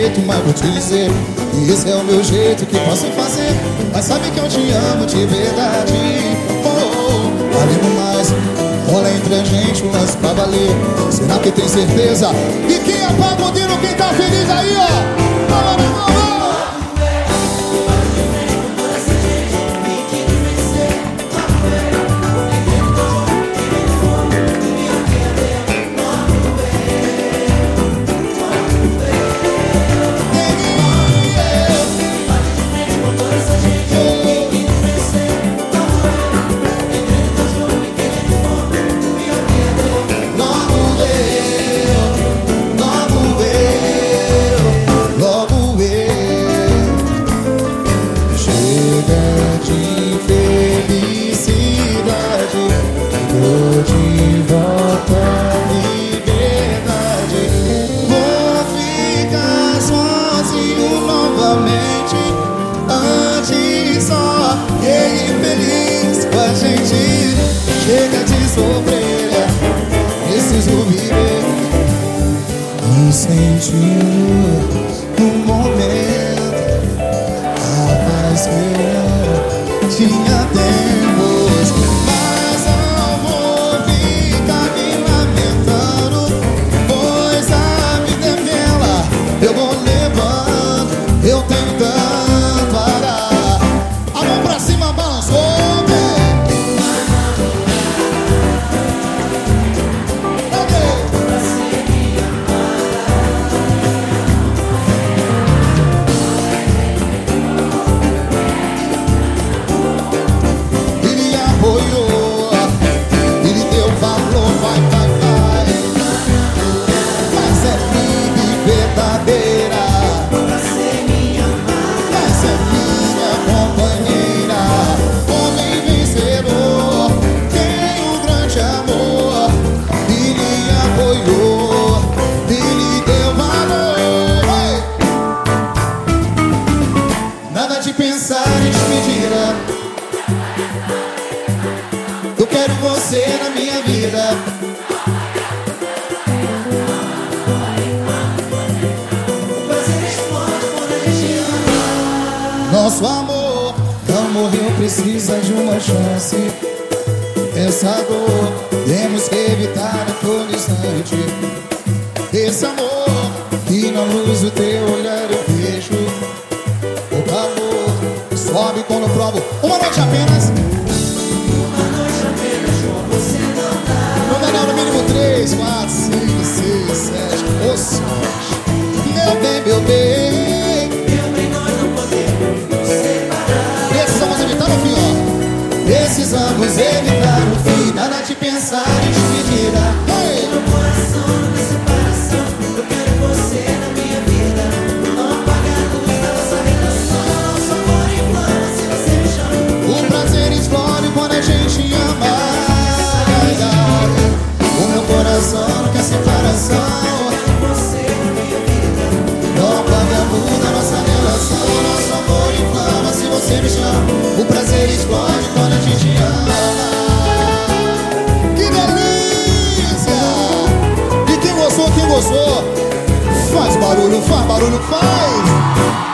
jeito, mas vou te dizer esse é o meu jeito que posso fazer. Mas sabe que eu te amo de verdade. Oh, oh, mais. Rola entre a gente um lance pra valer. Será que tem certeza? E quem apaga o dino, quem tá feliz aí, ó? Feliz com a gente. Chega de sofrer, preciso viver e sentir Nosso amor não morreu, precisa de uma chance. Essa dor temos que evitar a todo instante. Esse amor que na luz do teu olhar eu vejo. O calor sobe quando provo. Uma noite apenas. says. O prazer explode quando a gente ama. Que delícia! E quem gostou, quem gostou? Faz barulho, faz barulho, faz!